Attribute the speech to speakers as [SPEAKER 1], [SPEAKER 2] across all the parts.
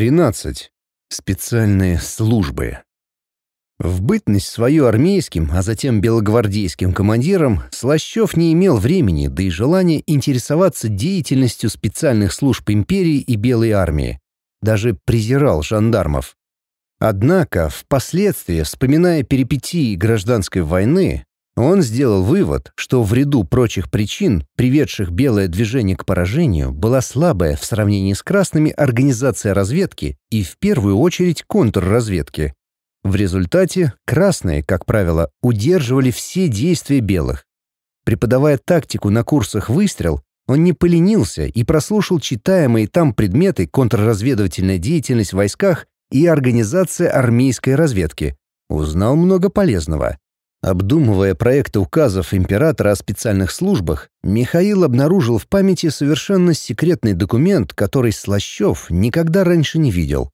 [SPEAKER 1] 13. Специальные службы. В бытность свою армейским, а затем белогвардейским командиром Слащев не имел времени, да и желания интересоваться деятельностью специальных служб империи и Белой армии. Даже презирал жандармов. Однако, впоследствии, вспоминая перипетии гражданской войны, он сделал вывод, что в ряду прочих причин, приведших белое движение к поражению, была слабая в сравнении с красными организация разведки и в первую очередь контрразведки. В результате красные, как правило, удерживали все действия белых. Преподавая тактику на курсах «Выстрел», он не поленился и прослушал читаемые там предметы контрразведывательная деятельность в войсках и организация армейской разведки. Узнал много полезного. Обдумывая проекты указов императора о специальных службах, Михаил обнаружил в памяти совершенно секретный документ, который Слащев никогда раньше не видел.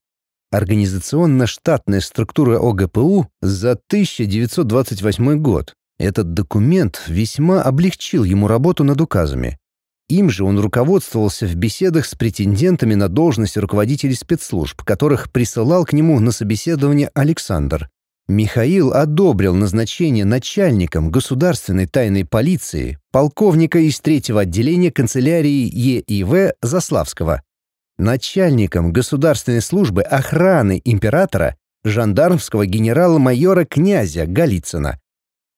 [SPEAKER 1] Организационно-штатная структура ОГПУ за 1928 год. Этот документ весьма облегчил ему работу над указами. Им же он руководствовался в беседах с претендентами на должность руководителей спецслужб, которых присылал к нему на собеседование Александр. Михаил одобрил назначение начальником государственной тайной полиции полковника из третьего отделения канцелярии ЕИВ Заславского, начальником государственной службы охраны императора жандармского генерала-майора князя Голицына,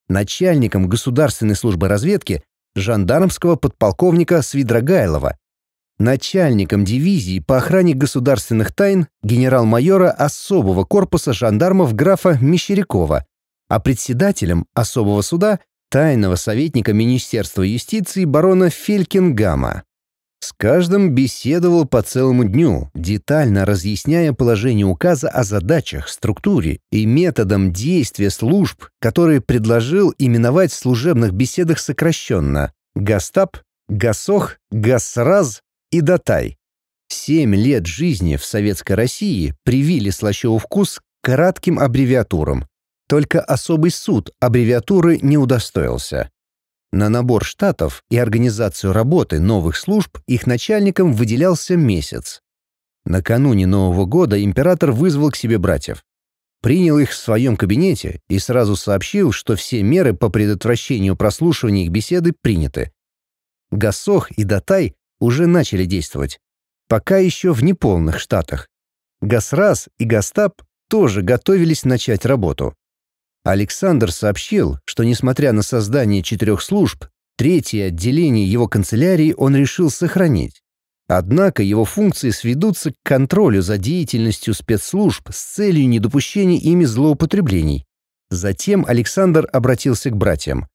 [SPEAKER 1] начальником государственной службы разведки жандармского подполковника Свидрогайлова, начальником дивизии по охране государственных тайн генерал-майора особого корпуса жандармов графа Мещерякова, а председателем особого суда тайного советника Министерства юстиции барона Фелькингама. С каждым беседовал по целому дню, детально разъясняя положение указа о задачах, структуре и методам действия служб, которые предложил именовать в служебных беседах сокращенно «Гастап», «Гасох», «Гасраз», и Датай. Семь лет жизни в Советской России привили Слащеву вкус к кратким аббревиатурам. Только особый суд аббревиатуры не удостоился. На набор штатов и организацию работы новых служб их начальникам выделялся месяц. Накануне Нового года император вызвал к себе братьев. Принял их в своем кабинете и сразу сообщил, что все меры по предотвращению прослушивания их беседы приняты. Гасох и Датай уже начали действовать. Пока еще в неполных штатах. Гасрас и Гастап тоже готовились начать работу. Александр сообщил, что несмотря на создание четырех служб, третье отделение его канцелярии он решил сохранить. Однако его функции сведутся к контролю за деятельностью спецслужб с целью недопущения ими злоупотреблений. Затем Александр обратился к братьям.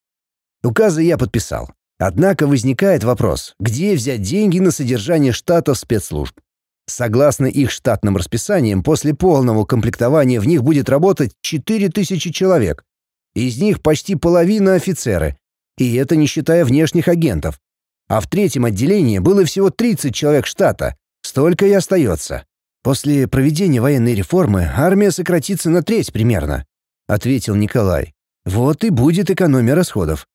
[SPEAKER 1] «Указы я подписал. Однако возникает вопрос, где взять деньги на содержание штатов спецслужб? Согласно их штатным расписаниям, после полного комплектования в них будет работать 4000 человек. Из них почти половина офицеры. И это не считая внешних агентов. А в третьем отделении было всего 30 человек штата. Столько и остается. После проведения военной реформы армия сократится на треть примерно, ответил Николай. Вот и будет экономия расходов.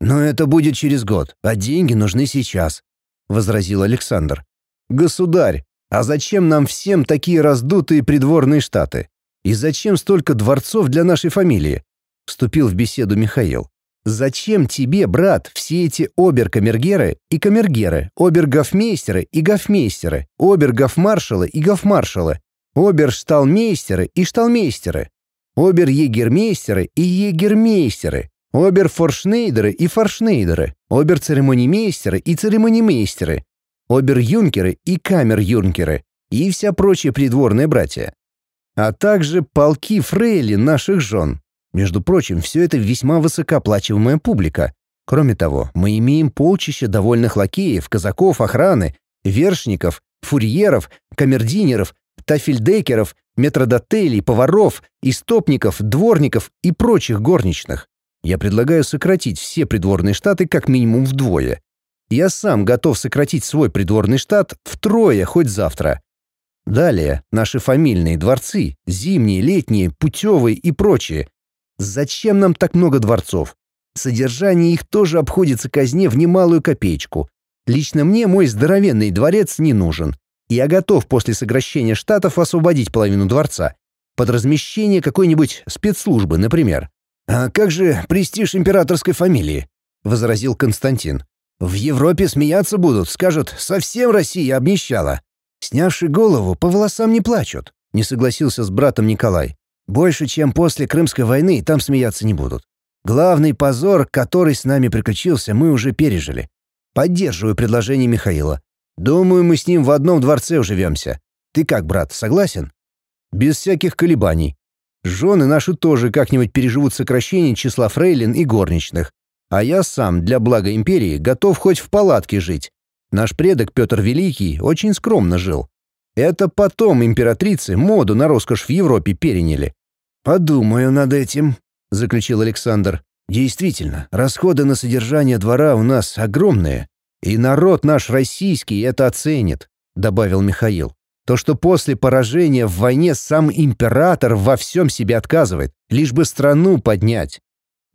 [SPEAKER 1] «Но это будет через год, а деньги нужны сейчас», — возразил Александр. «Государь, а зачем нам всем такие раздутые придворные штаты? И зачем столько дворцов для нашей фамилии?» — вступил в беседу Михаил. «Зачем тебе, брат, все эти обер-камергеры и камергеры, обер-гофмейстеры и гофмейстеры, обер-гофмаршалы и гофмаршалы, обер-шталмейстеры и шталмейстеры, обер-егермейстеры и егермейстеры, Обер-форшнейдеры и форшнейдеры, обер-церемонимейстеры и церемонимейстеры, обер-юнкеры и камер-юнкеры и вся прочая придворная братья. А также полки фрейли наших жен. Между прочим, все это весьма высокооплачиваемая публика. Кроме того, мы имеем полчища довольных лакеев, казаков, охраны, вершников, фурьеров, камердинеров, тафельдекеров, метродотелей, поваров, истопников, дворников и прочих горничных. Я предлагаю сократить все придворные штаты как минимум вдвое. Я сам готов сократить свой придворный штат втрое хоть завтра. Далее наши фамильные дворцы, зимние, летние, путевые и прочие. Зачем нам так много дворцов? Содержание их тоже обходится казне в немалую копеечку. Лично мне мой здоровенный дворец не нужен. Я готов после сокращения штатов освободить половину дворца. Под размещение какой-нибудь спецслужбы, например. «А как же престиж императорской фамилии?» — возразил Константин. «В Европе смеяться будут, скажут, совсем Россия обнищала. Снявши голову, по волосам не плачут», — не согласился с братом Николай. «Больше, чем после Крымской войны, там смеяться не будут. Главный позор, который с нами приключился, мы уже пережили. Поддерживаю предложение Михаила. Думаю, мы с ним в одном дворце уживемся. Ты как, брат, согласен?» «Без всяких колебаний. Жены наши тоже как-нибудь переживут сокращение числа фрейлин и горничных. А я сам для блага империи готов хоть в палатке жить. Наш предок Петр Великий очень скромно жил. Это потом императрицы моду на роскошь в Европе переняли. «Подумаю над этим», — заключил Александр. «Действительно, расходы на содержание двора у нас огромные, и народ наш российский это оценит», — добавил Михаил. То, что после поражения в войне сам император во всем себе отказывает, лишь бы страну поднять.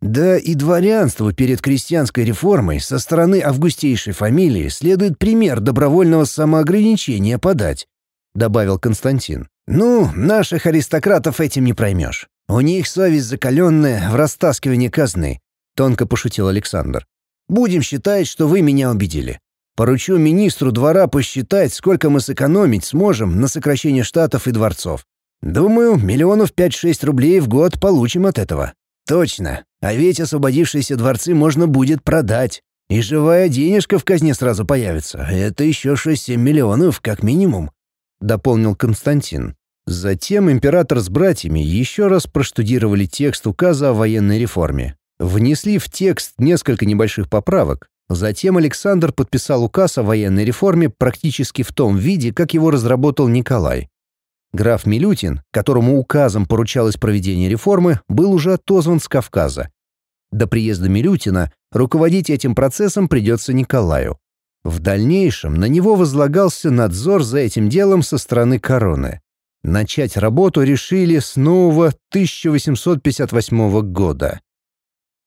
[SPEAKER 1] Да и дворянству перед крестьянской реформой со стороны августейшей фамилии следует пример добровольного самоограничения подать, добавил Константин. Ну, наших аристократов этим не проймешь. У них совесть закаленная в растаскивании казны, тонко пошутил Александр. Будем считать, что вы меня убедили. Поручу министру двора посчитать, сколько мы сэкономить сможем на сокращение штатов и дворцов. Думаю, миллионов 5-6 рублей в год получим от этого. Точно. А ведь освободившиеся дворцы можно будет продать. И живая денежка в казне сразу появится. Это еще 6-7 миллионов, как минимум», — дополнил Константин. Затем император с братьями еще раз проштудировали текст указа о военной реформе. Внесли в текст несколько небольших поправок, Затем Александр подписал указ о военной реформе практически в том виде, как его разработал Николай. Граф Милютин, которому указом поручалось проведение реформы, был уже отозван с Кавказа. До приезда Милютина руководить этим процессом придется Николаю. В дальнейшем на него возлагался надзор за этим делом со стороны короны. Начать работу решили с нового 1858 года.